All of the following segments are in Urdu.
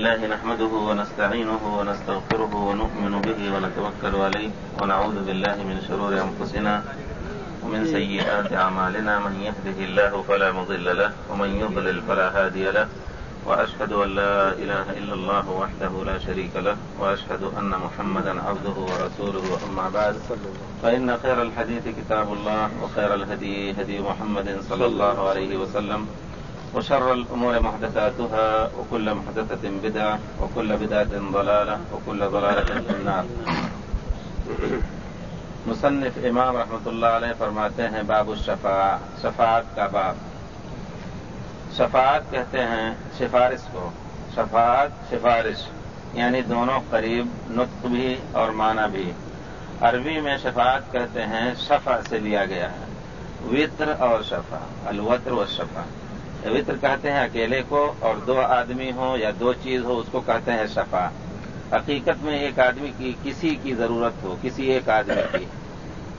الحمد نحمده ونستعينه ونستغفره ونؤمن به ونتوكل عليه ونعوذ بالله من شرور أنفسنا ومن سيئات أعمالنا. من يهده الله فلا مضل له ومن يضلل فلا هادي له. وأشهد أن لا إله إلا الله وحده لا شريك له. وأشهد أن محمدا عبده ورسوله. أما بعد، فإن خير الحديث كتاب الله وخير الهدي هدي محمد صلى الله عليه وسلم. وشر الأمور محدثاتها وكل محدثة بدعة وكل بدعة ضلالة وكل ضلالة في النار. مصنف امام رحمۃ اللہ علیہ فرماتے ہیں، باب الشفاع شفاعت کا باب۔ شفاعت کہتے ہیں سفارش کو۔ شفاعت سفارش یعنی دونوں قریب، نطق بھی اور معنی بھی۔ عربی میں شفاعت کہتے ہیں شفا سے لیا گیا ہے۔ وطر اور شفا الوطر و شفا وطر کہتے ہیں اکیلے کو اور دو آدمی ہو یا دو چیز ہو، اس کو کہتے ہیں شفا۔ حقیقت میں ایک آدمی کی، کسی کی ضرورت ہو، کسی ایک آدمی کی۔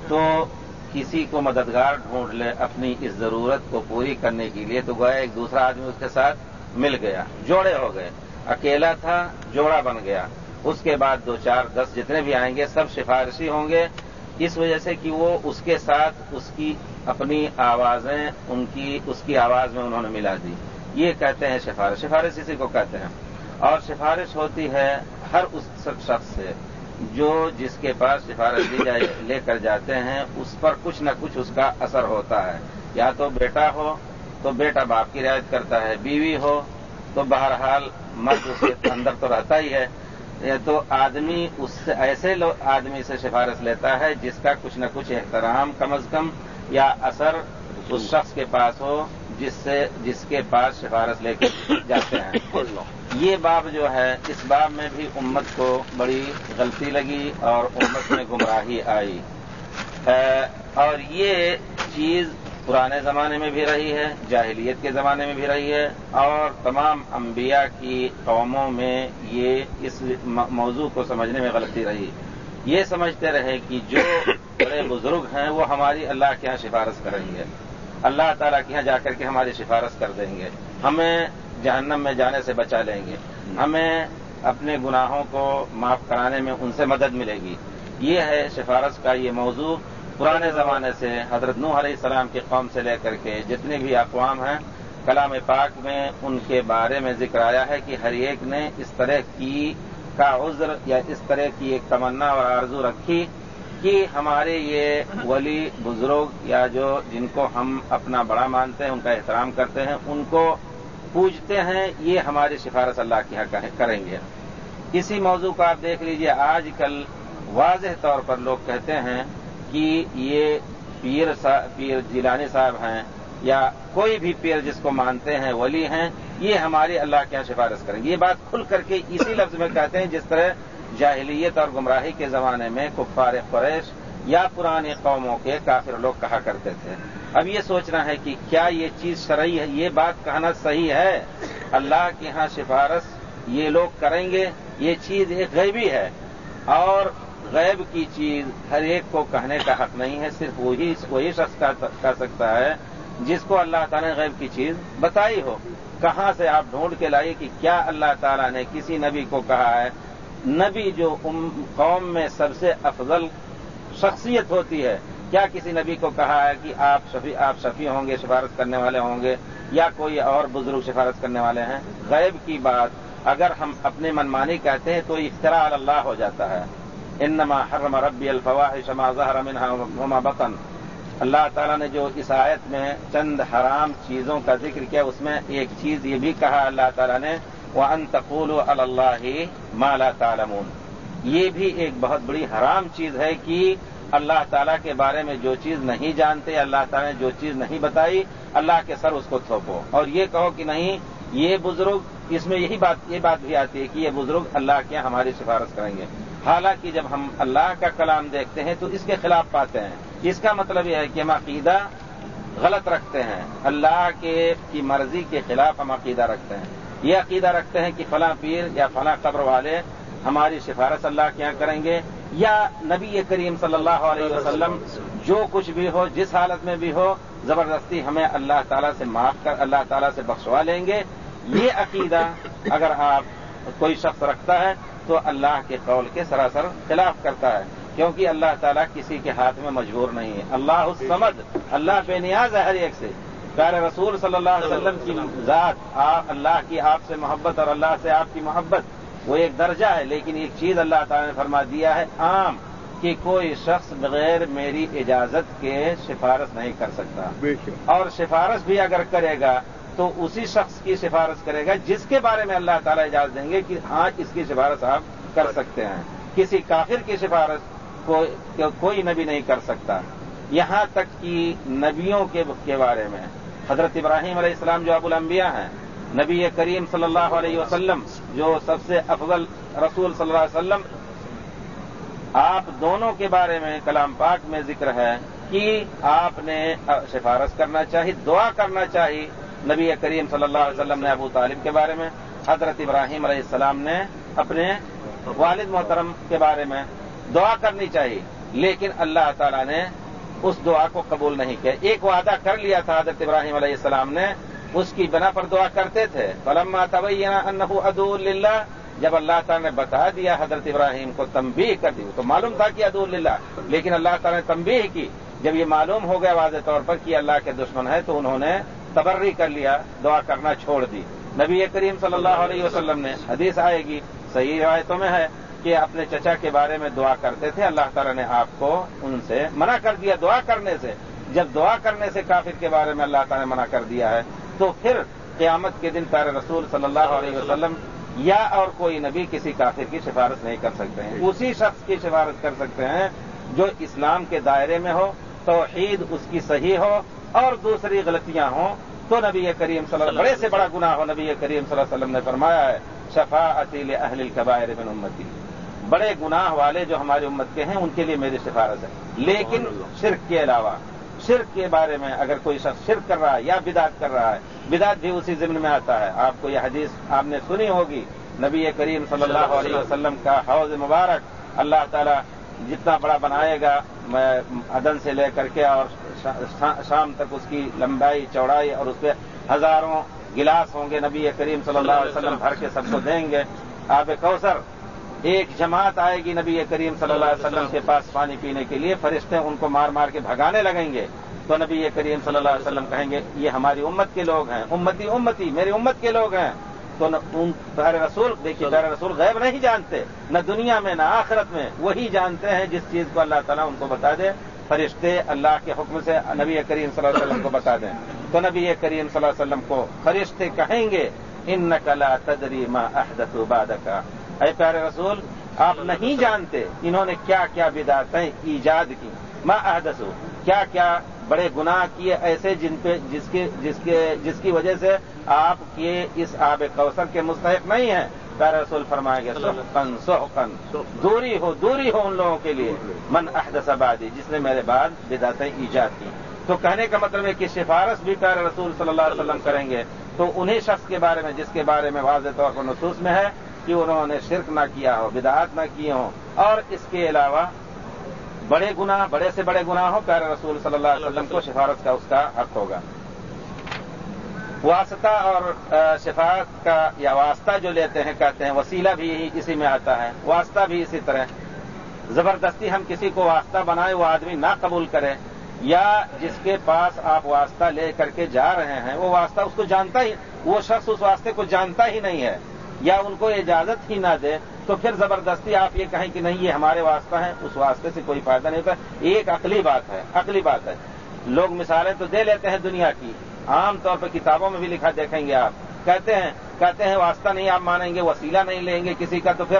تو کسی کو مددگار ڈھونڈ لے اپنی اس ضرورت کو پوری کرنے کے لیے، تو گویا ایک دوسرا آدمی اس کے ساتھ مل گیا، جوڑے ہو گئے۔ اکیلا تھا، جوڑا بن گیا۔ اس کے بعد دو، چار، دس جتنے بھی آئیں گے، سب سفارشی ہوں گے۔ اس وجہ سے کہ وہ اس کے ساتھ اس کی اپنی آوازیں ان کی، اس کی آواز میں انہوں نے ملا دی۔ یہ کہتے ہیں سفارش۔ سفارش اسی کو کہتے ہیں۔ اور سفارش ہوتی ہے ہر اس شخص سے جو جس کے پاس سفارش دی جائے، لے کر جاتے ہیں، اس پر کچھ نہ کچھ اس کا اثر ہوتا ہے۔ یا تو بیٹا ہو، تو بیٹا باپ کی رعایت کرتا ہے۔ بیوی ہو، تو بہرحال مرد اس کے اندر تو رہتا ہی ہے۔ تو آدمی اس سے، ایسے آدمی سے سفارش لیتا ہے جس کا کچھ نہ کچھ احترام کم از کم یا اثر اس شخص کے پاس ہو جس سے جس کے پاس سفارش لے کے جاتے ہیں۔ یہ باب جو ہے، اس باب میں بھی امت کو بڑی غلطی لگی اور امت میں گمراہی آئی۔ اور یہ چیز پرانے زمانے میں بھی رہی ہے، جاہلیت کے زمانے میں بھی رہی ہے، اور تمام انبیاء کی قوموں میں یہ اس موضوع کو سمجھنے میں غلطی رہی۔ یہ سمجھتے رہے کہ جو بڑے بزرگ ہیں، وہ ہماری اللہ کے یہاں سفارش کر رہی ہے اللہ تعالیٰ کے یہاں جا کر کے ہماری سفارش کر دیں گے۔ ہمیں جہنم میں جانے سے بچا لیں گے۔ ہمیں اپنے گناہوں کو معاف کرانے میں ان سے مدد ملے گی۔ یہ ہے سفارش کا یہ موضوع۔ پرانے زمانے سے حضرت نوح علیہ السلام کی قوم سے لے کر کے جتنے بھی اقوام ہیں، کلام پاک میں ان کے بارے میں ذکر آیا ہے کہ ہر ایک نے اس طرح کی کا عذر یا اس طرح کی ایک تمنا اور آرزو رکھی۔ کہ ہمارے یہ ولی بزرگ یا جو جن کو ہم اپنا بڑا مانتے ہیں، ان کا احترام کرتے ہیں، ان کو پوجتے ہیں، یہ ہماری سفارش اللہ کے یہاں کریں گے۔ اسی موضوع کو آپ دیکھ لیجیے، آج کل واضح طور پر لوگ کہتے ہیں کہ یہ پیر پیر جیلانی صاحب ہیں یا کوئی بھی پیر جس کو مانتے ہیں، ولی ہیں، یہ ہماری اللہ کے یہاں سفارش کریں گے۔ یہ بات کھل کر کے اسی لفظ میں کہتے ہیں جس طرح جاہلیت اور گمراہی کے زمانے میں کفار قریش یا پرانی قوموں کے کافر لوگ کہا کرتے تھے۔ اب یہ سوچنا ہے کہ کیا یہ چیز شرعی ہے؟ یہ بات کہنا صحیح ہے؟ اللہ کے یہاں سفارش یہ لوگ کریں گے، یہ چیز ایک غیبی ہے۔ اور غیب کی چیز ہر ایک کو کہنے کا حق نہیں ہے، صرف وہی وہی شخص کہہ سکتا ہے جس کو اللہ تعالیٰ نے غیب کی چیز بتائی ہو۔ کہاں سے آپ ڈھونڈ کے لائیے کہ کیا اللہ تعالیٰ نے کسی نبی کو کہا ہے نبی جو قوم میں سب سے افضل شخصیت ہوتی ہے، کیا کسی نبی کو کہا ہے کہ آپ شفی آپ شفیع ہوں گے سفارت کرنے والے ہوں گے، یا کوئی اور بزرگ سفارت کرنے والے ہیں؟ غیب کی بات، اگر ہم اپنے منمانی کہتے ہیں تو اختراع اللہ ہو جاتا ہے۔ انما حرم ربی الفواحش ما ظهر منها وما بطن۔ اللہ تعالیٰ نے جو اس آیت میں چند حرام چیزوں کا ذکر کیا، اس میں ایک چیز یہ بھی کہا اللہ تعالیٰ نے وہ انتقول اللہ مالا تعالمون یہ بھی ایک بہت بڑی حرام چیز ہے کہ اللہ تعالیٰ کے بارے میں جو چیز نہیں جانتے، اللہ تعالیٰ نے جو چیز نہیں بتائی، اللہ کے سر اس کو تھوپو۔ اور یہ کہو کہ نہیں، یہ بزرگ، اس میں یہی بات، یہ بات بھی آتی ہے کہ یہ بزرگ اللہ کے ہماری سفارش کریں گے۔ حالانکہ جب ہم اللہ کا کلام دیکھتے ہیں تو اس کے خلاف پاتے ہیں۔ اس کا مطلب یہ ہے کہ ہم عقیدہ غلط رکھتے ہیں۔ اللہ کے، کی مرضی کے خلاف ہم عقیدہ رکھتے ہیں۔ یہ عقیدہ رکھتے ہیں کہ فلاں پیر یا فلاں قبر والے ہماری سفارش اللہ کے یہاں کریں گے یا نبی کریم صلی اللہ علیہ وسلم جو کچھ بھی ہو، جس حالت میں بھی ہو، زبردستی ہمیں اللہ تعالیٰ سے معاف کر، اللہ تعالیٰ سے بخشوا لیں گے۔ یہ عقیدہ اگر آپ کوئی شخص رکھتا ہے تو اللہ کے قول کے سراسر خلاف کرتا ہے، کیونکہ اللہ تعالیٰ کسی کے ہاتھ میں مجبور نہیں ہے۔ اللہ سمد اللہ بے نیاز ہے ہر ایک سے۔ پیارے رسول صلی اللہ علیہ وسلم کی ذات اللہ کی آپ سے محبت اور اللہ سے آپ کی محبت وہ ایک درجہ ہے لیکن ایک چیز اللہ تعالیٰ نے فرما دیا ہے عام کہ کوئی شخص بغیر میری اجازت کے سفارش نہیں کر سکتا۔ اور سفارش بھی اگر کرے گا تو اسی شخص کی سفارش کرے گا جس کے بارے میں اللہ تعالیٰ اجازت دیں گے کہ ہاں اس کی سفارش آپ کر سکتے ہیں۔ کسی کافر کی سفارش کوئی نبی نہیں کر سکتا۔ یہاں تک کہ نبیوں کے بارے میں۔ حضرت ابراہیم علیہ السلام جو ابو الانبیاء ہیں، نبی کریم صلی اللہ علیہ وسلم، جو سب سے افضل رسول صلی اللہ علیہ وسلم، آپ دونوں کے بارے میں کلام پاک میں ذکر ہے کہ آپ نے سفارش کرنا چاہیے دعا کرنا چاہیے نبی کریم صلی اللہ علیہ وسلم نے ابو طالب کے بارے میں، حضرت ابراہیم علیہ السلام نے اپنے والد محترم کے بارے میں دعا کرنی چاہیے لیکن اللہ تعالیٰ نے اس دعا کو قبول نہیں کیا۔ ایک وعدہ کر لیا تھا حضرت ابراہیم علیہ السلام نے، اس کی بنا پر دعا کرتے تھے۔ فلما تبینہ ادو اللہ جب اللہ تعالیٰ نے بتا دیا حضرت ابراہیم کو تمبی کر دی، تو معلوم تھا کہ ادو اللہ لیکن اللہ تعالیٰ نے تمبی کی۔ جب یہ معلوم ہو گیا واضح طور پر کہ اللہ کے دشمن ہے تو انہوں نے تبری کر لیا، دعا کرنا چھوڑ دی۔ نبی کریم صلی اللہ علیہ وسلم نے حدیث آئے گی، صحیح روایتوں میں ہے۔ کہ اپنے چچا کے بارے میں دعا کرتے تھے، اللہ تعالیٰ نے آپ کو ان سے منع کر دیا دعا کرنے سے۔ جب دعا کرنے سے کافر کے بارے میں اللہ تعالیٰ نے منع کر دیا ہے، تو پھر قیامت کے دن پیر رسول صلی اللہ علیہ وسلم یا اور کوئی نبی کسی کافر کی سفارش نہیں کر سکتے ہیں۔ اسی شخص کی سفارش کر سکتے ہیں جو اسلام کے دائرے میں ہو، توحید اس کی صحیح ہو اور دوسری غلطیاں ہوں، تو نبی کریم صلی اللہ بڑے سے بڑا گناہ ہو، نبی کریم صلی اللہ علیہ وسلم نے فرمایا ہے شفا عطیل اہل القبائر بن امتی۔ بڑے گناہ والے جو ہماری امت کے ہیں ان کے لیے میری سفارش ہے۔ لیکن شرک کے علاوہ شرک کے بارے میں اگر کوئی شخص شرک کر رہا ہے یا بدعت کر رہا ہے بدعت بھی اسی ضمن میں آتا ہے۔ آپ کو یہ حدیث آپ نے سنی ہوگی نبی کریم صلی اللہ علیہ وسلم۔ کا حوض مبارک۔ اللہ تعالیٰ جتنا بڑا بنائے گا ادن سے لے کر کے اور شام تک اس کی لمبائی چوڑائی اور اس پہ ہزاروں گلاس ہوں گے نبی کریم صلی اللہ علیہ وسلم بھر کے سب کو دیں گے۔ آب کوثر ایک جماعت آئے گی نبی کریم صلی اللہ علیہ وسلم کے پاس پانی پینے کے لیے، فرشتے ان کو مار مار کے بھگانے لگیں گے۔ تو نبی کریم صلی اللہ علیہ وسلم کہیں گے، یہ ہماری امت کے لوگ ہیں، امتی امتی، میری امت کے لوگ ہیں۔ تو پیارے رسول، دیکھیے، پیارے رسول غیب نہیں جانتے، نہ دنیا میں، نہ آخرت میں، وہی جانتے ہیں جس چیز کو اللہ تعالیٰ ان کو بتا دے۔ فرشتے اللہ کے حکم سے نبی کریم صلی اللہ علیہ وسلم کو بتا دیں۔ تو نبی کریم صلی اللہ علیہ وسلم کو فرشتے کہیں گے ان نقلا تدری ما احدت باد کا اے پیارے رسول آپ نہیں جانتے انہوں نے کیا کیا بدعتیں ایجاد کی۔ ماں احدث کیا کیا بڑے گناہ کیے ایسے جن پہ جس کے جس کے جس کی وجہ سے آپ کے اس آب کوثر کے مستحق نہیں ہیں۔ پیارے رسول فرمائے گے سحقن سحقن دوری ہو دوری ہو ان لوگوں کے لیے۔ من احدث آبادی جس نے میرے بعد بدعتیں ایجاد کی۔ تو کہنے کا مطلب ہے کہ سفارش بھی پیارے رسول صلی اللہ علیہ وسلم کریں گے۔ تو انہیں شخص کے بارے میں جس کے بارے میں واضح طور پر نصوص میں ہے کہ انہوں نے شرک نہ کیا ہو، بدعات نہ کیے ہوں۔ اور اس کے علاوہ بڑے گنا بڑے سے بڑے گنا ہو پیارے رسول صلی اللہ علیہ وسلم کو سفارت کا اس کا حق ہوگا۔ واسطہ اور شفاعت کا یا واسطہ جو لیتے ہیں، کہتے ہیں، وسیلہ بھی اسی میں آتا ہے۔ واسطہ بھی اسی طرح۔ زبردستی ہم کسی کو واسطہ بنائے وہ آدمی نہ قبول کرے، یا جس کے پاس آپ واسطہ لے کر کے جا رہے ہیں، وہ واسطہ اس کو جانتا ہی، وہ شخص اس واسطے کو جانتا ہی نہیں ہے۔ یا ان کو اجازت ہی نہ دے تو پھر زبردستی آپ یہ کہیں کہ نہیں یہ ہمارے واسطہ ہے اس واسطے سے کوئی فائدہ نہیں ہوتا۔ ایک عقلی بات ہے عقلی بات ہے۔ لوگ مثالیں تو دے لیتے ہیں دنیا کی۔ عام طور پہ کتابوں میں بھی لکھا دیکھیں گے آپ۔ کہتے ہیں کہتے ہیں واسطہ نہیں آپ مانیں گے وسیلہ نہیں لیں گے کسی کا تو پھر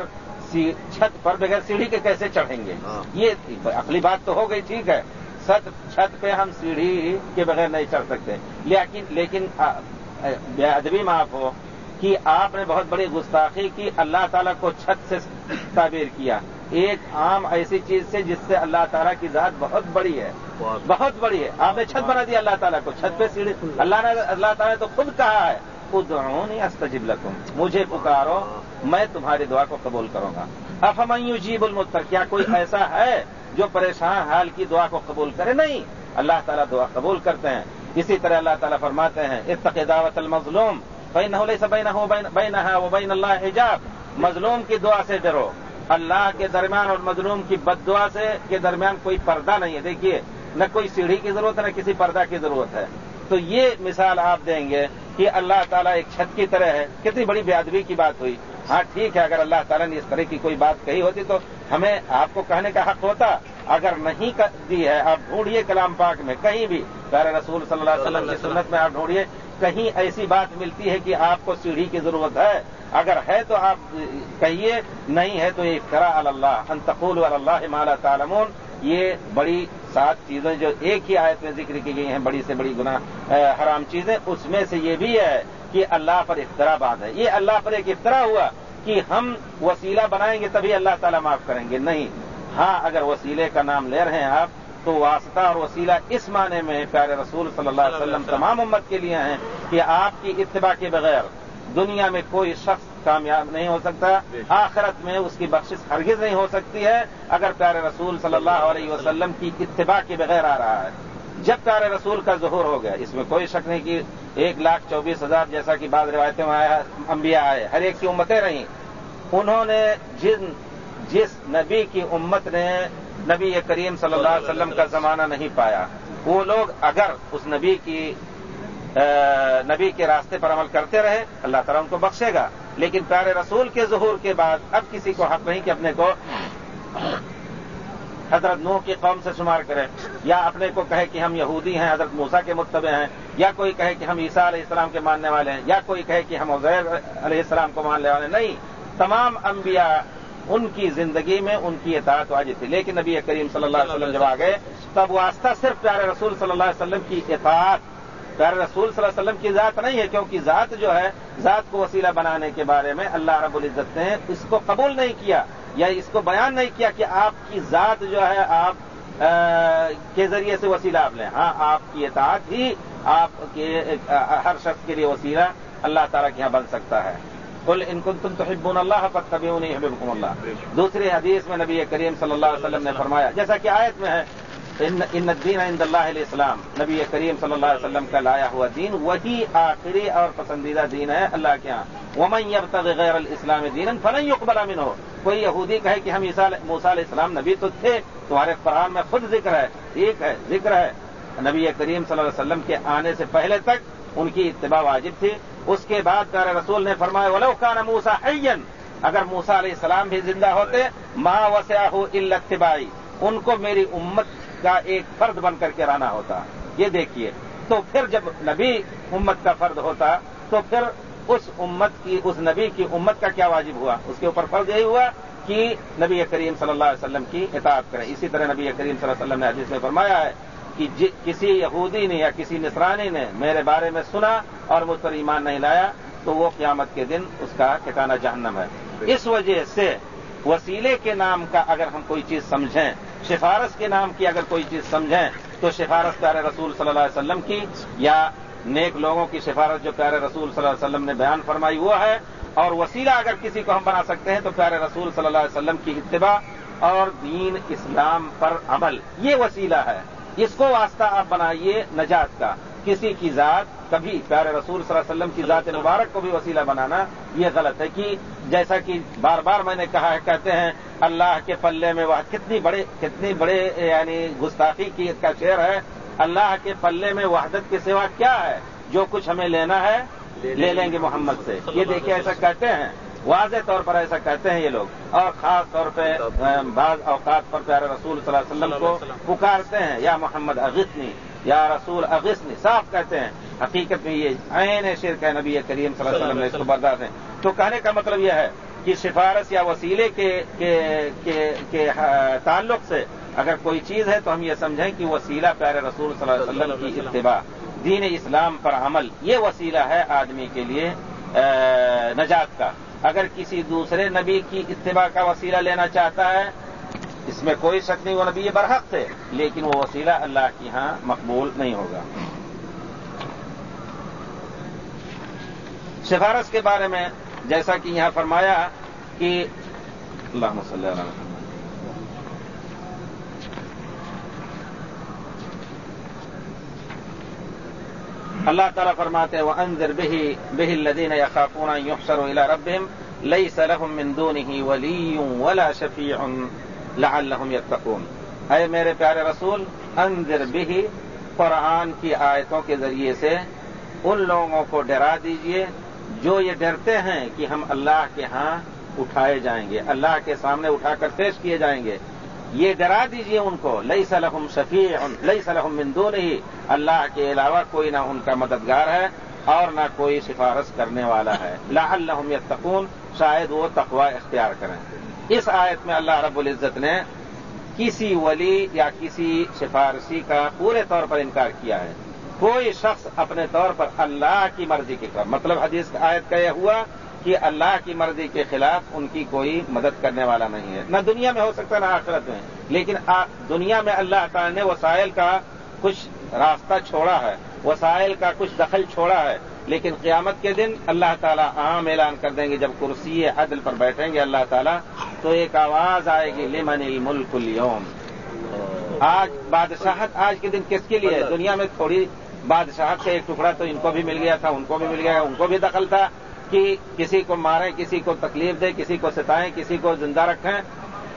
چھت پر بغیر سیڑھی کے کیسے چڑھیں گے؟ ہاں۔ یہ عقلی بات تو ہو گئی ٹھیک ہے۔ ست چھت پہ ہم سیڑھی کے بغیر نہیں چڑھ سکتے۔ لیکن لیکن بے ادبی معاف ہو۔ کہ آپ نے بہت بڑی گستاخی کی، اللہ تعالیٰ کو چھت سے تعبیر کیا۔ ایک عام ایسی چیز سے جس سے اللہ تعالیٰ کی ذات بہت بڑی ہے۔ بہت بڑی ہے۔ آپ نے چھت بنا دیا اللہ تعالیٰ کو، چھت پہ سیڑھی۔ اللہ نے اللہ تعالیٰ نے تو خود کہا ہے خود استجب لکم۔ مجھے پکارو، میں تمہاری دعا کو قبول کروں گا۔ افمن جیب المتر کیا کوئی ایسا ہے جو پریشان حال کی دعا کو قبول کرے؟ نہیں۔ اللہ تعالیٰ دعا قبول کرتے ہیں۔ اسی طرح اللہ تعالیٰ فرماتے ہیں، اتق دعوت المظلوم۔ بین بین بین وہ بین اللہ حجاب۔ مظلوم کی دعا سے ڈرو۔ اللہ کے درمیان اور مظلوم کی بد دعا سے کے درمیان کوئی پردہ نہیں ہے۔ دیکھیے، نہ کوئی سیڑھی کی ضرورت ہے، نہ کسی پردہ کی ضرورت ہے۔ تو یہ مثال آپ دیں گے کہ اللہ تعالیٰ ایک چھت کی طرح ہے۔ کتنی بڑی بے ادبی کی بات ہوئی۔ ہاں ٹھیک ہے، اگر اللہ تعالیٰ نے اس طرح کی کوئی بات کہی ہوتی تو ہمیں آپ کو کہنے کا حق ہوتا۔ اگر نہیں دی ہے، آپ ڈھونڈیے کلام پاک میں کہیں بھی۔ پیارے رسول صلی اللہ علیہ وسلم کی سنت میں آپ ڈھونڈیے۔ کہیں ایسی بات ملتی ہے کہ آپ کو سیڑھی کی ضرورت ہے؟ اگر ہے تو آپ کہیے، نہیں ہے تو یہ کرا اللہ انتقول اللہ مالا تعالمون یہ بڑی سات چیزیں جو ایک ہی آیت میں ذکر کی گئی ہیں، بڑی سے بڑی گنا حرام چیزیں، اس میں سے یہ بھی ہے کہ اللہ پر افطرا بات ہے۔ یہ اللہ پر ایک افطرا ہوا کہ ہم وسیلہ بنائیں گے تبھی اللہ تعالیٰ معاف کریں گے۔ نہیں۔ ہاں اگر وسیلے کا نام لے رہے ہیں آپ تو واسطہ اور وسیلہ اس معنی میں پیارے رسول صلی اللہ علیہ وسلم تمام امت کے لیے ہیں کہ آپ کی اتباع کے بغیر دنیا میں کوئی شخص کامیاب نہیں ہو سکتا آخرت میں اس کی بخش ہرگز نہیں ہو سکتی ہے اگر پیارے رسول صلی اللہ علیہ وسلم کی اتباع کے بغیر آ رہا ہے۔ جب پیارے رسول کا ظہور ہو گیا اس میں کوئی شک نہیں کہ ایک لاکھ چوبیس ہزار جیسا کہ بعض روایتوں میں آیا انبیاء آئے ہر ایک کی امتیں رہیں۔ انہوں نے جن جس نبی کی امت نے نبی کریم صلی اللہ علیہ وسلم کا زمانہ نہیں پایا۔ وہ لوگ اگر اس نبی کی نبی کے راستے پر عمل کرتے رہے، اللہ تعالیٰ ان کو بخشے گا۔ لیکن پیارے رسول کے ظہور کے بعد اب کسی کو حق نہیں کہ اپنے کو حضرت نوح کی قوم سے شمار کرے۔ یا اپنے کو کہے کہ ہم یہودی ہیں، حضرت موسا کے متبع ہیں۔ یا کوئی کہے کہ ہم عیسیٰ علیہ السلام کے ماننے والے ہیں۔ یا کوئی کہے کہ ہم عزیر علیہ السلام کو ماننے والے نہیں، تمام انبیاء ان کی زندگی میں ان کی اطاعت واجب تھی۔ لیکن نبی کریم صلی اللہ علیہ وسلم جب آ گئے، تب واسطہ صرف پیارے رسول صلی اللہ علیہ وسلم کی اطاعت، پیارے رسول صلی اللہ علیہ وسلم کی ذات نہیں ہے، کیونکہ ذات جو ہے، ذات کو وسیلہ بنانے کے بارے میں اللہ رب العزت نے اس کو قبول نہیں کیا، یا اس کو بیان نہیں کیا کہ آپ کی ذات جو ہے، آپ کے ذریعے سے وسیلہ آپ لیں۔ ہاں آپ کی اطاعت ہی آپ کے ہر شخص کے لیے وسیلہ اللہ تعالیٰ کے یہاں بن سکتا ہے۔ کل ان کو تم تو اللہ پر کبھی نہیں حبیب اللہ دوسری حدیث میں نبی کریم صلی اللہ علیہ وسلم نے فرمایا، جیسا کہ آیت میں ہے ان الدین عند اللہ علیہ السلام نبی کریم صلی اللہ علیہ وسلم کا لایا ہوا دین وہی آخری اور پسندیدہ دین ہے اللہ کے یہاں ومن یبتغ غیر الاسلام دین فلن يقبل منه۔ کوئی یہودی کہے کہ ہم موسیٰ علیہ السلام نبی تو تھے، تمہارے قرآن میں خود ذکر ہے ٹھیک ہے، ذکر ہے۔ نبی کریم صلی اللہ علیہ وسلم کے آنے سے پہلے تک ان کی اتباع واجب تھی۔ اس کے بعد پیارے رسول نے فرمایا، ولو کان موسا حین اگر موسا علیہ السلام بھی زندہ ہوتے ماں وسیع اتباعی ان کو میری امت کا ایک فرد بن کر کے رہنا ہوتا۔ یہ دیکھیے۔ تو پھر جب نبی امت کا فرد ہوتا، تو پھر اس امت کی، اس نبی کی امت کا کیا واجب ہوا؟ اس کے اوپر فرض یہی ہوا کہ نبی کریم صلی اللہ علیہ وسلم کی اطاعت کریں اسی طرح نبی کریم صلی اللہ علیہ وسلم نے حدیث میں فرمایا ہے کہ جی- کسی یہودی نے یا کسی نسرانی نے میرے بارے میں سنا اور مجھ پر ایمان نہیں لایا، تو وہ قیامت کے دن اس کا ٹھکانا جہنم ہے۔ اس وجہ سے وسیلے کے نام کا اگر ہم کوئی چیز سمجھیں، سفارش کے نام کی اگر کوئی چیز سمجھیں، تو سفارش پیارے رسول صلی اللہ علیہ وسلم کی، یا نیک لوگوں کی سفارش جو پیارے رسول صلی اللہ علیہ وسلم نے بیان فرمائی وہ ہے۔ اور وسیلہ اگر کسی کو ہم بنا سکتے ہیں، تو پیارے رسول صلی اللہ علیہ وسلم کی اتباع اور دین اسلام پر عمل۔ یہ وسیلہ ہے۔ اس کو واسطہ آپ بنائیے نجات کا۔ کسی کی ذات، کبھی پیارے رسول صلی اللہ علیہ وسلم کی ذات مبارک کو بھی وسیلہ بنانا، یہ غلط ہے کہ جیسا کہ بار بار میں نے کہا ہے، کہتے ہیں، اللہ کے پلے میں وہ کتنی بڑے کتنی بڑے یعنی گستاخی کی کا شعر ہے۔ اللہ کے پلے میں وحدت کے سوا کیا ہے؟ جو کچھ ہمیں لینا ہے، لے لیں گے محمد سے۔ یہ دیکھیے ایسا کہتے ہیں۔ واضح طور پر ایسا کہتے ہیں یہ لوگ۔ اور خاص طور پہ بعض اوقات پر پیارے رسول صلی اللہ علیہ وسلم کو پکارتے ہیں یا محمد اغسنی یا رسول اغسنی صاف کہتے ہیں۔ حقیقت میں یہ عین شرک ہے نبی کریم صلی اللہ علیہ وسلم نے اس کو برداشت ہے تو کہنے کا مطلب یہ ہے کہ سفارش یا وسیلے کے تعلق سے اگر کوئی چیز ہے تو ہم یہ سمجھیں کہ وسیلہ پیارے رسول صلی اللہ علیہ وسلم کی اتباع دین اسلام پر عمل یہ وسیلہ ہے آدمی کے لیے نجات کا۔ اگر کسی دوسرے نبی کی اتباع کا وسیلہ لینا چاہتا ہے، اس میں کوئی شک نہیں، وہ نبی برحق تھے، لیکن وہ وسیلہ اللہ کی ہاں مقبول نہیں ہوگا۔ سفارش کے بارے میں جیسا کہ یہاں فرمایا کہ اللہ صلی اللہ علیہ اللہ تعالیٰ فرماتے ہیں وہ انضر بہی بہی الدین یا خاکون یوسر ربم لئی سلحم مندون ہی ولی ولا شفیع لعلہم یتقون اے میرے پیارے رسول انضر بہی قرآن کی آیتوں کے ذریعے سے ان لوگوں کو ڈرا دیجیے جو یہ ڈرتے ہیں کہ ہم اللہ کے ہاں اٹھائے جائیں گے، اللہ کے سامنے اٹھا کر پیش کیے جائیں گے۔ یہ ڈرا دیجیے ان کو لئی صلحم شفیع لئی صلحم مندو نہیں اللہ کے علاوہ کوئی نہ ان کا مددگار ہے اور نہ کوئی سفارش کرنے والا ہے۔ لا الحم یتقون شاید وہ تقوا اختیار کریں۔ اس آیت میں اللہ رب العزت نے کسی ولی یا کسی سفارشی کا پورے طور پر انکار کیا ہے۔ کوئی شخص اپنے طور پر اللہ کی مرضی کے کر مطلب حدیث آیت کا یہ ہوا کہ اللہ کی مرضی کے خلاف ان کی کوئی مدد کرنے والا نہیں ہے۔ نہ دنیا میں ہو سکتا نہ آخرت میں۔ لیکن دنیا میں اللہ تعالی نے وسائل کا کچھ راستہ چھوڑا ہے، وسائل کا کچھ دخل چھوڑا ہے۔ لیکن قیامت کے دن اللہ تعالیٰ عام اعلان کر دیں گے، جب کرسی عدل پر بیٹھیں گے اللہ تعالیٰ، تو ایک آواز آئے گی، لمن الملک اليوم۔ آج بادشاہت، آج کے دن کس کے لیے؟ ہے دنیا میں تھوڑی بادشاہت کا ایک ٹکڑا تو ان کو بھی مل گیا تھا، ان کو بھی مل گیا، ان کو بھی دخل تھا۔ کہ کسی کو ماریں کسی کو تکلیف دیں کسی کو ستائیں، کسی کو زندہ رکھیں۔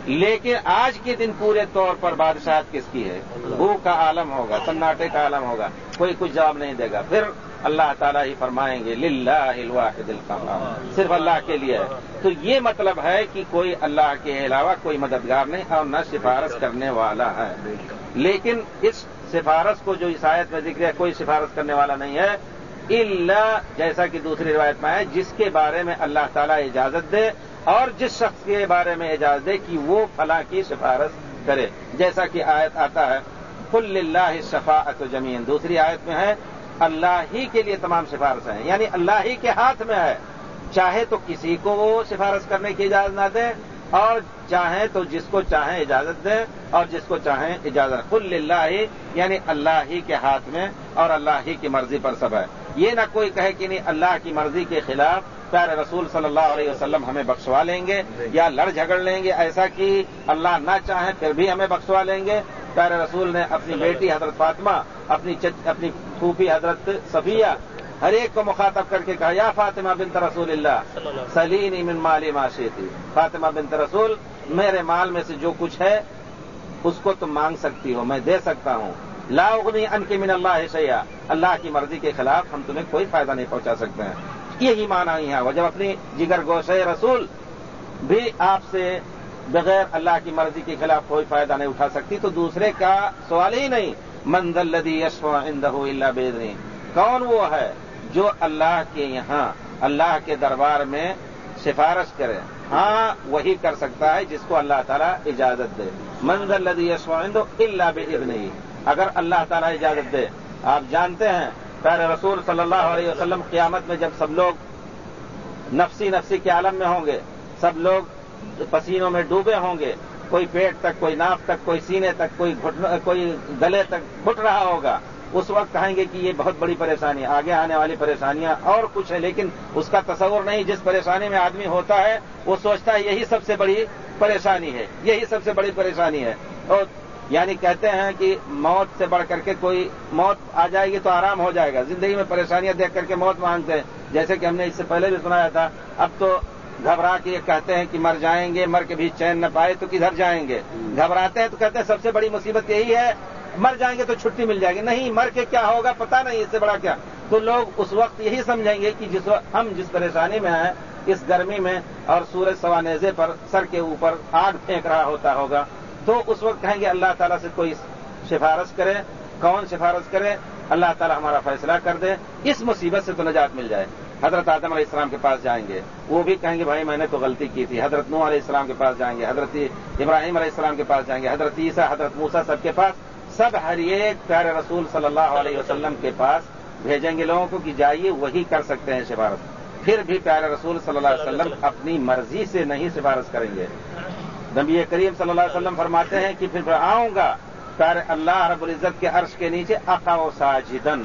لیکن آج کے دن پورے طور پر بادشاہت کس کی ہے؟ بھو کا عالم ہوگا، سناٹے کا عالم ہوگا، کوئی کچھ جواب نہیں دے گا۔ پھر اللہ تعالیٰ ہی فرمائیں گے، للہ الواحد القہار۔ صرف اللہ کے لیے۔ ہے تو یہ مطلب ہے کہ کوئی اللہ کے علاوہ کوئی مددگار نہیں اور نہ سفارش کرنے والا ہے۔ لیکن اس سفارش کو جو عیسائیت میں ذکر ہے، کوئی سفارش کرنے والا نہیں ہے۔ اللہ جیسا کہ دوسری روایت میں ہے جس کے بارے میں اللہ تعالیٰ اجازت دے اور جس شخص کے بارے میں اجازت دے کہ وہ فلاں کی سفارش کرے۔ جیسا کہ آیت آتا ہے کل اللہ شفا زمین دوسری آیت میں ہے، اللہ ہی کے لیے تمام سفارش ہیں۔ یعنی اللہ ہی کے ہاتھ میں ہے۔ چاہے تو کسی کو وہ سفارش کرنے کی اجازت نہ دے اور چاہیں تو جس کو چاہیں اجازت دیں اور جس کو چاہیں اجازت۔ کل اللہ ہی یعنی اللہ ہی کے ہاتھ میں اور اللہ ہی کی مرضی پر سب ہے۔ یہ نہ کوئی کہے کہ نہیں اللہ کی مرضی کے خلاف پیارے رسول صلی اللہ علیہ وسلم ہمیں بخشوا لیں گے یا لڑ جھگڑ لیں گے ایسا کہ اللہ نہ چاہیں پھر بھی ہمیں بخشوا لیں گے۔ پیارے رسول نے اپنی بیٹی حضرت فاطمہ اپنی اپنی پھوپھی حضرت صفیہ ہر ایک کو مخاطب کر کے کہا یا فاطمہ بنت رسول اللہ سلینی من مالی معاشی تھی فاطمہ بنت رسول میرے مال میں سے جو کچھ ہے اس کو تم مانگ سکتی ہو میں دے سکتا ہوں۔ لا اغنی ان کی من اللہ سیاح اللہ کی مرضی کے خلاف ہم تمہیں کوئی فائدہ نہیں پہنچا سکتے ہیں۔ یہی مانا ہی ہے وہ جب اپنی جگر گوش رسول، بھی آپ سے بغیر اللہ کی مرضی کے خلاف کوئی فائدہ نہیں اٹھا سکتی، تو دوسرے کا سوال ہی نہیں منزل لدی یشو اندہ اللہ بیدنی کون وہ ہے جو اللہ کے یہاں، اللہ کے دربار میں سفارش کرے؟ ہاں وہی کر سکتا ہے جس کو اللہ تعالیٰ اجازت دے۔ منزل لدی یشو اللہ بے اگر اللہ تعالیٰ اجازت دے آپ جانتے ہیں پیر رسول صلی اللہ علیہ وسلم قیامت میں جب سب لوگ نفسی نفسی کے عالم میں ہوں گے، سب لوگ پسینوں میں ڈوبے ہوں گے، کوئی پیٹ تک، کوئی ناف تک، کوئی سینے تک، کوئی کوئی گلے تک گھٹ رہا ہوگا، اس وقت کہیں گے کہ یہ بہت بڑی پریشانی ہے آگے آنے والی پریشانیاں اور کچھ ہے لیکن اس کا تصور نہیں، جس پریشانی میں آدمی ہوتا ہے، وہ سوچتا ہے یہی سب سے بڑی پریشانی ہے، یہی سب سے بڑی پریشانی ہے۔ اور یعنی کہتے ہیں کہ موت سے بڑھ کر کے کوئی موت آ جائے گی تو آرام ہو جائے گا۔ زندگی میں پریشانیاں دیکھ کر کے موت مانگتے ہیں جیسے کہ ہم نے اس سے پہلے بھی سنایا تھا۔ اب تو گھبرا کے یہ کہتے ہیں کہ مر جائیں گے، مر کے بھی چین نہ پائے تو کدھر جائیں گے؟ گھبراتے ہیں تو کہتے ہیں سب سے بڑی مصیبت یہی ہے، مر جائیں گے تو چھٹی مل جائے گی۔ نہیں، مر کے کیا ہوگا؟ پتا نہیں اس سے بڑا کیا۔ تو لوگ اس وقت یہی سمجھیں گے کہ جس وقت ہم جس پریشانی میں ہیں، اس گرمی میں اور سورج سوانیزے پر، سر کے اوپر آگ پھینک رہا ہوتا ہوگا۔ تو اس وقت کہیں گے اللہ تعالیٰ سے کوئی سفارش کرے، کون سفارش کرے؟ اللہ تعالیٰ ہمارا فیصلہ کر دے، اس مصیبت سے تو نجات مل جائے۔ حضرت آدم علیہ السلام کے پاس جائیں گے۔ وہ بھی کہیں گے، بھائی میں نے تو غلطی کی تھی۔ حضرت نو علیہ السلام کے پاس جائیں گے، حضرت ابراہیم علیہ السلام کے پاس جائیں گے، حضرت عیسیٰ، حضرت موسا سب کے پاس۔ سب ہر ایک پیارے رسول صلی اللہ علیہ وسلم کے پاس بھیجیں گے لوگوں کو کہ جائیے، وہی کر سکتے ہیں سفارت پھر بھی پیارے رسول صلی اللہ علیہ وسلم اپنی مرضی سے نہیں سفارش کریں گے۔ نبی کریم صلی اللہ علیہ وسلم فرماتے ہیں کہ پھر آؤں گا پیارے اللہ رب العزت کے عرش کے نیچے اقا و ساجدن۔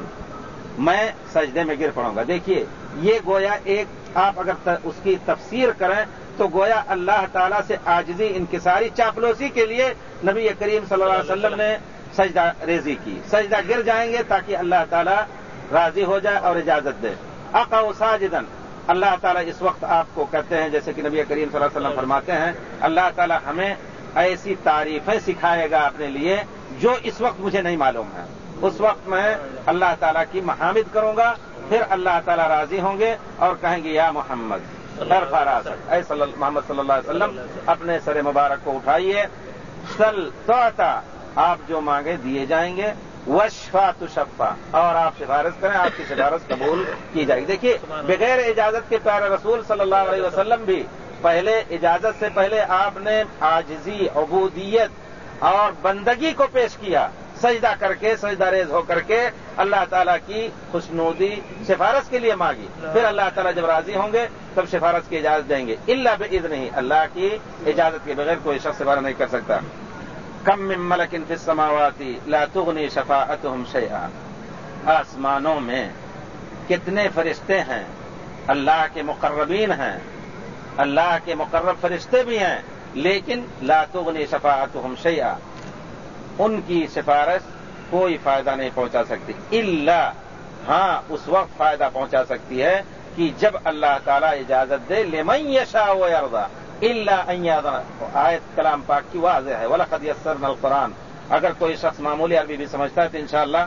میں سجدے میں گر پڑوں گا۔ دیکھیے، یہ گویا ایک آپ اگر اس کی تفسیر کریں تو گویا اللہ تعالیٰ سے آجزی انکساری چاپلوسی کے لیے نبی کریم صلی اللہ علیہ وسلم نے سجدہ ریزی کی۔ سجدہ گر جائیں گے تاکہ اللہ تعالیٰ راضی ہو جائے اور اجازت دے۔ اقا ساجدن۔ اللہ تعالیٰ اس وقت آپ کو کہتے ہیں جیسے کہ نبی کریم صلی اللہ علیہ وسلم فرماتے ہیں، اللہ تعالیٰ ہمیں ایسی تعریفیں سکھائے گا اپنے لیے جو اس وقت مجھے نہیں معلوم ہے اس وقت میں اللہ تعالیٰ کی محامد کروں گا، پھر اللہ تعالیٰ راضی ہوں گے اور کہیں گے، یا محمد اے محمد صلی اللہ علیہ وسلم، اپنے سر مبارک کو اٹھائیے۔ سل تو آپ جو مانگے دیے جائیں گے۔ وشفا تو شفا اور آپ سفارش کریں، آپ کی سفارش قبول کی جائے گی۔ دیکھیے، بغیر اجازت کے پیارے رسول صلی اللہ علیہ وسلم بھی پہلے اجازت سے پہلے آپ نے آجزی عبودیت اور بندگی کو پیش کیا۔ سجدہ کر کے، سجدہ ریز ہو کر کے اللہ تعالیٰ کی خوشنودی سفارش کے لیے مانگی۔ پھر اللہ تعالیٰ جب راضی ہوں گے، تب سفارش کی اجازت دیں گے۔ اللہ بے نہیں اللہ کی اجازت کے بغیر کوئی شخص سفارش نہیں کر سکتا۔ کم من ملک فی السماواتی لا تغنی شفاعتهم شیئا۔ آسمانوں میں کتنے فرشتے ہیں؟ اللہ کے مقربین ہیں۔ اللہ کے مقرب فرشتے بھی ہیں، لیکن لا تغنی شفاعتهم شیئا۔ ان کی سفارش کوئی فائدہ نہیں پہنچا سکتی۔ اللہ ہاں اس وقت فائدہ پہنچا سکتی ہے کہ جب اللہ تعالیٰ اجازت دے، لمن یشاء و یرضا۔ اللہ آیت کلام پاک کی واضح ہے. ولقد یسرنا القرآن. اگر کوئی شخص معمولی عربی بھی سمجھتا ہے تو انشاءاللہ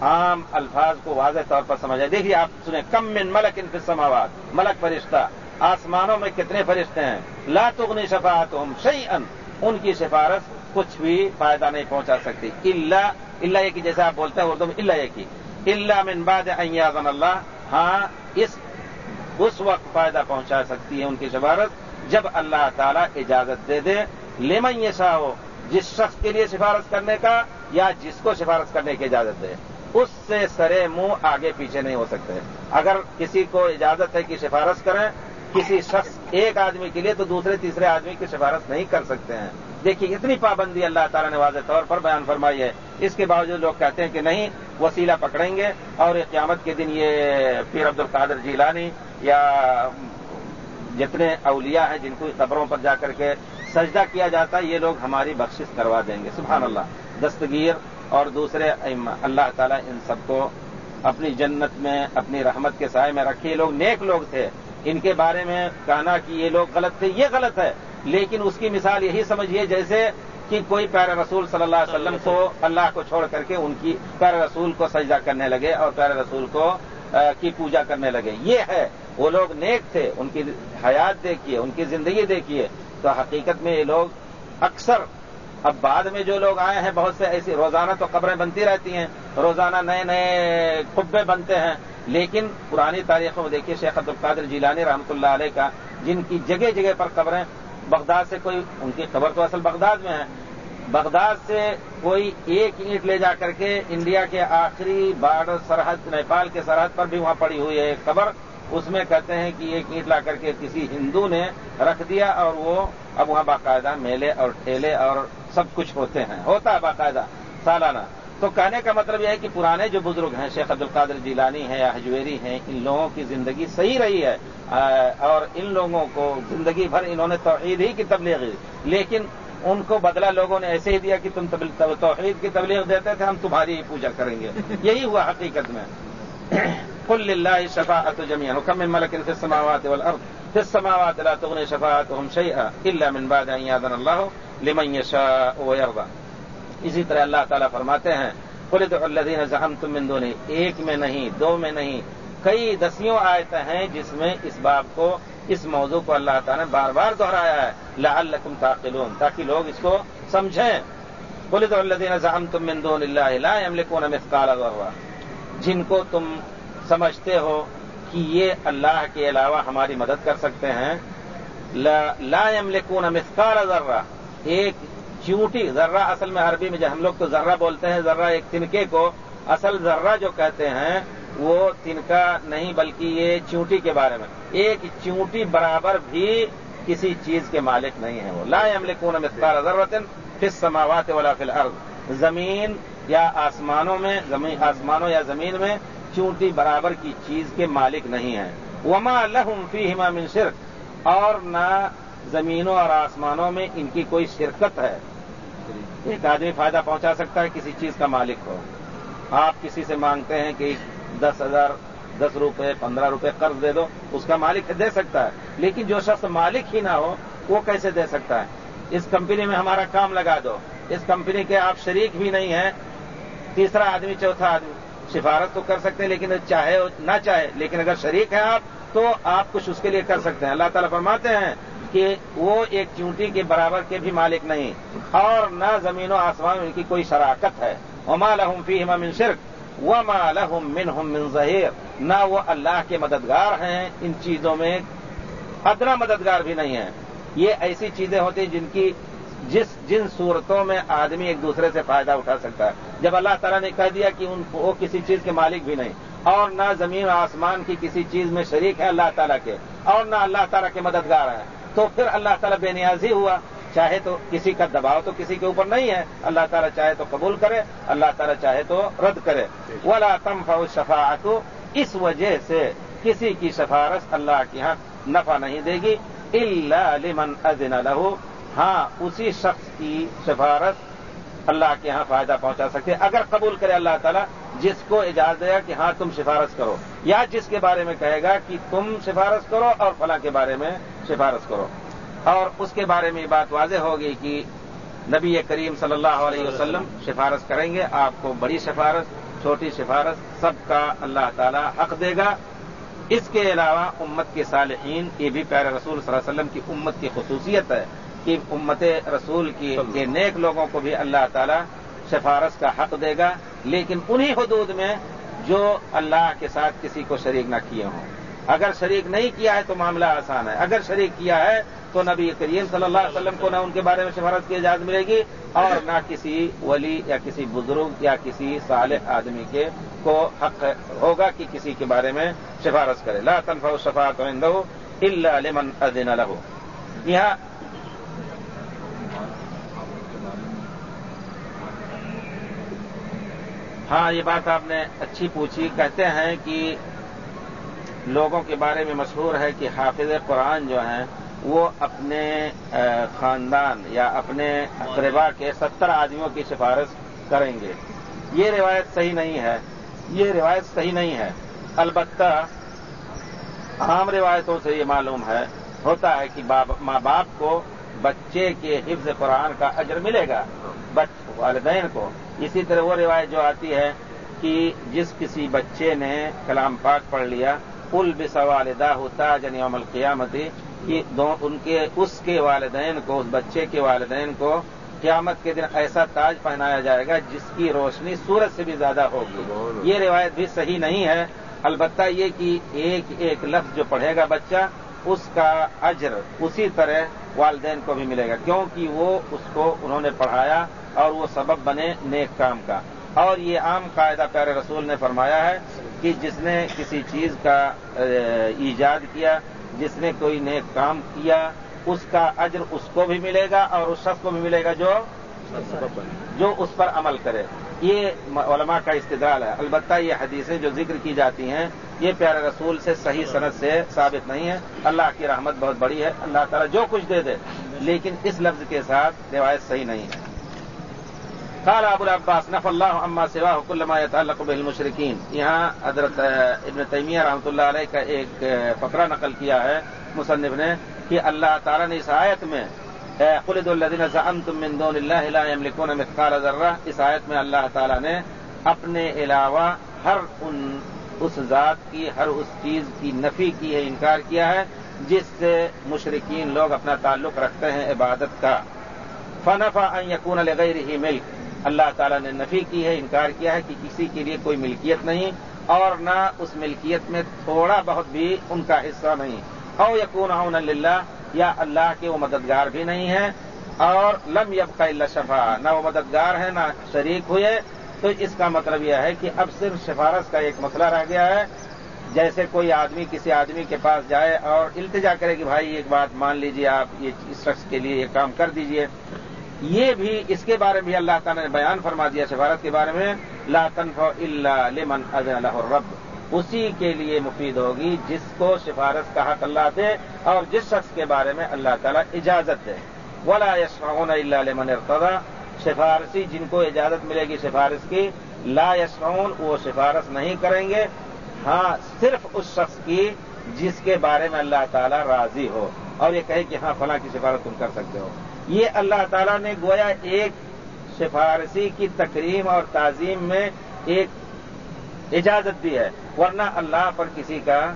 عام الفاظ کو واضح طور پر سمجھا. دیکھیے آپ سنیں. کم من ملک ان السماوات. ملک فرشتہ. آسمانوں میں کتنے فرشتے ہیں؟ لا تغنی شفاعتهم شیئا ان کی سفارش کچھ بھی فائدہ نہیں پہنچا سکتی. اللہ اللہ یہ کہ جیسے آپ بولتے ہیں اردو میں اللہ کی اللہ من بعد ان اللہ. ہاں اس اس وقت فائدہ پہنچا سکتی ہے ان کی سفارش جب اللہ تعالیٰ اجازت دے دے لیمن یسا ہو جس شخص کے لیے سفارش کرنے کا یا جس کو سفارش کرنے کی اجازت دے۔ اس سے سرے منہ آگے پیچھے نہیں ہو سکتے۔ اگر کسی کو اجازت ہے کہ سفارش کریں، کسی شخص ایک آدمی کے لیے تو دوسرے، تیسرے آدمی کی سفارش نہیں کر سکتے ہیں۔ دیکھیے، اتنی پابندی اللہ تعالیٰ نے واضح طور پر بیان فرمائی ہے۔ اس کے باوجود لوگ کہتے ہیں کہ نہیں، وسیلہ پکڑیں گے اور قیامت کے دن یہ پیر عبد القادر جیلانی یا جتنے اولیاء ہیں جن کو قبروں پر جا کر کے سجدہ کیا جاتا ہے، یہ لوگ ہماری بخشش کروا دیں گے۔ سبحان اللہ۔ دستگیر اور دوسرے اللہ تعالیٰ ان سب کو اپنی جنت میں، اپنی رحمت کے سائے میں رکھے۔ یہ لوگ نیک لوگ تھے۔ ان کے بارے میں کہنا کہ یہ لوگ غلط تھے، یہ غلط ہے۔ لیکن اس کی مثال یہی سمجھیے، جیسے کہ کوئی پیارے رسول صلی اللہ علیہ وسلم کو اللہ کو چھوڑ کر کے ان کی پیارے رسول کو سجدہ کرنے لگے اور پیارے رسول کو کی پوجا کرنے لگے۔ یہ ہے۔ وہ لوگ نیک تھے، ان کی حیات دیکھیے، ان کی زندگی دیکھیے، تو حقیقت میں یہ لوگ اکثر اب بعد میں جو لوگ آئے ہیں، بہت سے ایسی روزانہ تو قبریں بنتی رہتی ہیں، روزانہ نئے نئے قبے بنتے ہیں، لیکن پرانی تاریخوں میں دیکھیے شیخ عبد القادر جیلانی رحمۃ اللہ علیہ کا، جن کی جگہ جگہ پر قبریں، بغداد سے کوئی، ان کی خبر تو اصل بغداد میں ہے، بغداد سے کوئی ایک اینٹ لے جا کر کے انڈیا کے آخری بارڈر سرحد، نیپال کے سرحد پر بھی وہاں پڑی ہوئی ہے ایک خبر اس میں کہتے ہیں کہ ایک اینٹ لا کر کے کسی ہندو نے رکھ دیا اور وہ اب وہاں باقاعدہ میلے اور ٹھیلے اور سب کچھ ہوتے ہیں۔ ہوتا ہے باقاعدہ، سالانہ۔ تو کہنے کا مطلب یہ ہے کہ پرانے جو بزرگ ہیں، شیخ عبد القادر جیلانی ہیں یا ہجویری ہیں، ان لوگوں کی زندگی صحیح رہی ہے۔ اور ان لوگوں کو زندگی بھر انہوں نے توحید ہی کی تبلیغ لیکن ان کو بدلا لوگوں نے ایسے ہی دیا کہ تم توحید کی تبلیغ دیتے تھے، ہم تمہاری ہی پوجا کریں گے۔ یہی ہوا حقیقت میں۔ قل لله شفاعة جميعا. وكم من ملك في السماوات والأرض؟ في السماوات لا تغني شفاعتهم شيئا إلا من بعد أن يأذن الله لمن يشاء ويرضى. اسی طرح اللہ تعالیٰ فرماتے ہیں، قل ادعوا الذين زعمتم من دونه ایک میں نہیں، دو میں نہیں. کئی دسیوں آیتیں ہیں جس میں اس باب کو، اس موضوع کو اللہ تعالیٰ نے بار بار دہرایا ہے. لعلکم تعقلون، تاکہ لوگ اس کو سمجھیں. قل ادعوا الذين زعمتم من دون الله لا يملكون مثقال ذرة. جن کو تم سمجھتے ہو کہ یہ اللہ کے علاوہ ہماری مدد کر سکتے ہیں، لا یملکون مثقال ذرہ، ایک چونٹی ذرہ اصل میں عربی میں جب ہم لوگ تو ذرہ بولتے ہیں، ذرہ ایک تنکے کو اصل ذرہ جو کہتے ہیں، وہ تنکا نہیں بلکہ یہ چونٹی کے بارے میں۔ ایک چونٹی برابر بھی کسی چیز کے مالک نہیں ہے وہ۔ لا یملکون مثقال ذرۃ فی السماوات ولا فی الارض۔ زمین یا آسمانوں میں، زمین آسمانوں یا زمین میں چونٹی برابر کی چیز کے مالک نہیں ہیں۔ وما لہم فی من شرک اور نہ زمینوں اور آسمانوں میں ان کی کوئی شرکت ہے۔ ایک آدمی فائدہ پہنچا سکتا ہے کسی چیز کا مالک ہو۔ آپ کسی سے مانگتے ہیں کہ دس ہزار، دس روپے، پندرہ روپے قرض دے دو، اس کا مالک دے سکتا ہے۔ لیکن جو شخص مالک ہی نہ ہو، وہ کیسے دے سکتا ہے؟ اس کمپنی میں ہمارا کام لگا دو۔ اس کمپنی کے آپ شریک بھی نہیں ہیں تیسرا آدمی، چوتھا آدمی۔ سفارت تو کر سکتے ہیں، لیکن چاہے نہ چاہے، لیکن اگر شریک ہے آپ، تو آپ کچھ اس کے لیے کر سکتے ہیں۔ اللہ تعالیٰ فرماتے ہیں کہ وہ ایک چونٹی کے برابر کے بھی مالک نہیں۔ اور نہ زمین و آسمان ان کی کوئی شراکت ہے۔ وما لهم فيهما من شرک وما لهم منهم من ظہیر نہ وہ اللہ کے مددگار ہیں، ان چیزوں میں ادنا مددگار بھی نہیں ہے یہ ایسی چیزیں ہوتی جن کی جس جن صورتوں میں آدمی ایک دوسرے سے فائدہ اٹھا سکتا ہے۔ جب اللہ تعالیٰ نے کہہ دیا کہ ان وہ کسی چیز کے مالک بھی نہیں، اور نہ زمین و آسمان کی کسی چیز میں شریک ہے اللہ تعالیٰ کے، اور نہ اللہ تعالیٰ کے مددگار ہیں، تو پھر اللہ تعالیٰ بے نیازی ہوا۔ چاہے تو کسی کا دباؤ تو کسی کے اوپر نہیں ہے، اللہ تعالیٰ چاہے تو قبول کرے، اللہ تعالیٰ چاہے تو رد کرے۔ ولا تم فو شفاعت اس وجہ سے کسی کی سفارش اللہ کے یہاں نفع نہیں دے گی۔ اللہ لمن ازن لہو ہاں اسی شخص کی سفارش اللہ کے یہاں فائدہ پہنچا سکتے۔ اگر قبول کرے اللہ تعالیٰ، جس کو اجازت دے گا کہ ہاں تم سفارش کرو۔ یا جس کے بارے میں کہے گا کہ تم سفارش کرو اور فلاں کے بارے میں سفارش کرو۔ اور اس کے بارے میں بات واضح ہوگی کہ نبی کریم صلی اللہ علیہ وسلم سفارش کریں گے۔ آپ کو بڑی سفارش، چھوٹی سفارش سب کا اللہ تعالی حق دے گا۔ اس کے علاوہ امت کے صالحین، یہ بھی پیارے رسول صلی اللہ علیہ وسلم کی امت کی خصوصیت ہے۔ کہ امت رسول کی نیک لوگوں کو بھی اللہ تعالی سفارش کا حق دے گا لیکن انہی حدود میں جو اللہ کے ساتھ کسی کو شریک نہ کیے ہوں۔ اگر شریک نہیں کیا ہے تو معاملہ آسان ہے۔ اگر شریک کیا ہے تو نبی کریم صلی اللہ علیہ وسلم کو نہ ان کے بارے میں سفارت کی اجازت ملے گی اور نہ کسی ولی یا کسی بزرگ یا کسی صالح آدمی کے کو حق ہوگا کہ کسی کے بارے میں سفارش کرے۔ لا تنفع شفاعت عنده الا لمن اذن له۔ یہاں ہاں یہ بات آپ نے اچھی پوچھی۔ کہتے ہیں کہ لوگوں کے بارے میں مشہور ہے کہ حافظ قرآن جو ہیں، وہ اپنے خاندان یا اپنے اقربا کے ستر آدمیوں کی سفارش کریں گے۔ یہ روایت صحیح نہیں ہے۔ یہ روایت صحیح نہیں ہے۔ البتہ عام روایتوں سے یہ معلوم ہے، ہوتا ہے کہ ماں باپ کو بچے کے حفظ قرآن کا اجر ملے گا، بچ، والدین کو۔ اسی طرح وہ روایت جو آتی ہے کہ جس کسی بچے نے کلام پاک پڑھ لیا پل بس والدہ ہوتا جن یوم القیامتی کہ ان کے، اس کے والدین کو، اس بچے کے والدین کو قیامت کے دن ایسا تاج پہنایا جائے گا جس کی روشنی سورج سے بھی زیادہ ہوگی۔ یہ روایت بھی صحیح نہیں ہے۔ البتہ یہ کہ ایک ایک لفظ جو پڑھے گا بچہ، اس کا اجر اسی طرح والدین کو بھی ملے گا، کیونکہ وہ اس کو انہوں نے پڑھایا اور وہ سبب بنے نیک کام کا۔ اور یہ عام قاعدہ پیارے رسول نے فرمایا ہے کہ جس نے کسی چیز کا ایجاد کیا، جس نے کوئی نیک کام کیا، اس کا اجر اس کو بھی ملے گا اور اس شخص کو بھی ملے گا جو جو اس پر عمل کرے۔ یہ علماء کا استدال ہے۔ البتہ یہ حدیثیں جو ذکر کی جاتی ہیں، یہ پیارے رسول سے صحیح صنعت سے ثابت نہیں ہے۔ اللہ کی رحمت بہت بڑی ہے۔ اللہ تعالیٰ جو کچھ دے دے، لیکن اس لفظ کے ساتھ روایت صحیح نہیں ہے۔ قال ابو العباس نف اللہ عما سوا حکل يتعلق بالمشركين. یہاں حضرت ابن تیمیہ رحمۃ اللہ علیہ کا ایک فقرہ نقل کیا ہے مصنف نے کہ اللہ تعالیٰ نے اس آیت میں قلد الدین زعمتم من دون اللہ لا يملكون مثقال ذرہ، اس آیت میں اللہ تعالیٰ نے اپنے علاوہ ہر ان، اس ذات کی، ہر اس چیز کی نفی کی ہے، انکار کیا ہے، جس سے مشرقین لوگ اپنا تعلق رکھتے ہیں عبادت کا۔ فنفا ان یقون لغیر ہی ملک اللہ تعالیٰ نے نفی کی ہے، انکار کیا ہے کہ کسی کے لیے کوئی ملکیت نہیں اور نہ اس ملکیت میں تھوڑا بہت بھی ان کا حصہ نہیں۔ او یقون اللہ یا اللہ کے وہ مددگار بھی نہیں ہے اور لم یب کا اللہ شفا، نہ وہ مددگار ہے نہ شریک ہوئے۔ تو اس کا مطلب یہ ہے کہ اب صرف سفارش کا ایک مسئلہ رہ گیا ہے۔ جیسے کوئی آدمی کسی آدمی کے پاس جائے اور التجا کرے کہ بھائی، ایک بات مان لیجیے آپ یہ اس شخص کے لیے یہ کام کر دیجیے یہ بھی اس کے بارے میں اللہ تعالیٰ نے بیان فرما دیا سفارت کے بارے میں، لا تنف اللہ لمن اذن له اسی کے لیے مفید ہوگی جس کو سفارت کا حق اللہ دے اور جس شخص کے بارے میں اللہ تعالیٰ اجازت دے۔ ولا یشفعون الا لمن ارتضى۔ سفارسی جن کو اجازت ملے گی سفارش کی، لا یسعون وہ سفارش نہیں کریں گے۔ ہاں صرف اس شخص کی جس کے بارے میں اللہ تعالیٰ راضی ہو اور یہ کہے کہ ہاں فلاں کی سفارت تم کر سکتے ہو۔ یہ اللہ تعالیٰ نے گویا ایک سفارسی کی تکریم اور تعظیم میں ایک اجازت دی ہے، ورنہ اللہ پر کسی کا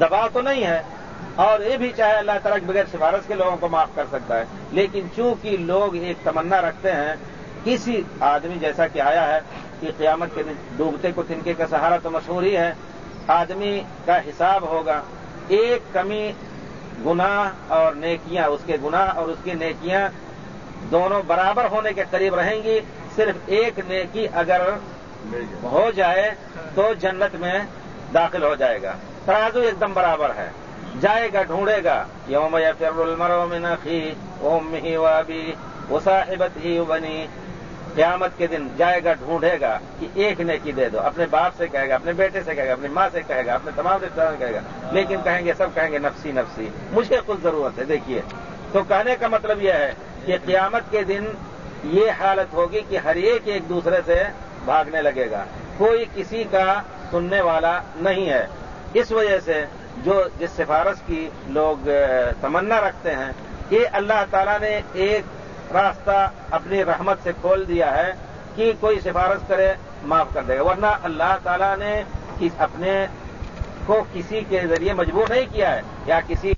دباؤ تو نہیں ہے۔ اور یہ بھی چاہے اللہ تعالیٰ بغیر سفارش کے لوگوں کو معاف کر سکتا ہے، لیکن چونکہ لوگ ایک تمنا رکھتے ہیں، کسی آدمی جیسا کہ آیا ہے کہ قیامت کے دن ڈوبتے کو تنکے کا سہارا تو مشہور ہی ہے، آدمی کا حساب ہوگا، ایک کمی گناہ اور نیکیاں، اس کے گناہ اور اس کی نیکیاں دونوں برابر ہونے کے قریب رہیں گی۔ صرف ایک نیکی اگر ہو جائے تو جنت میں داخل ہو جائے گا۔ ترازو ایک دم برابر ہے۔ جائے گا، ڈھونڈے گا۔ یوم یا فر المرو من اخی اوم ہی وابی وصاحبت ہی بنی قیامت کے دن جائے گا ڈھونڈے گا کہ ایک نیکی دے دو، اپنے باپ سے کہے گا، اپنے بیٹے سے کہے گا، اپنی ماں سے کہے گا، اپنے تمام رشتے داروں سے کہے گا۔ لیکن کہیں گے، سب کہیں گے، نفسی نفسی۔ مجھے خود ضرورت ہے، دیکھیے۔ تو کہنے کا مطلب یہ ہے کہ قیامت کے دن یہ حالت ہوگی کہ ہر ایک ایک دوسرے سے بھاگنے لگے گا۔ کوئی کسی کا سننے والا نہیں ہے۔ اس وجہ سے جو جس سفارش کی لوگ تمنا رکھتے ہیں، یہ اللہ تعالیٰ نے ایک راستہ اپنی رحمت سے کھول دیا ہے کہ کوئی سفارش کرے، معاف کر دے گا۔ ورنہ اللہ تعالیٰ نے اپنے کو کسی کے ذریعے مجبور نہیں کیا ہے یا کسی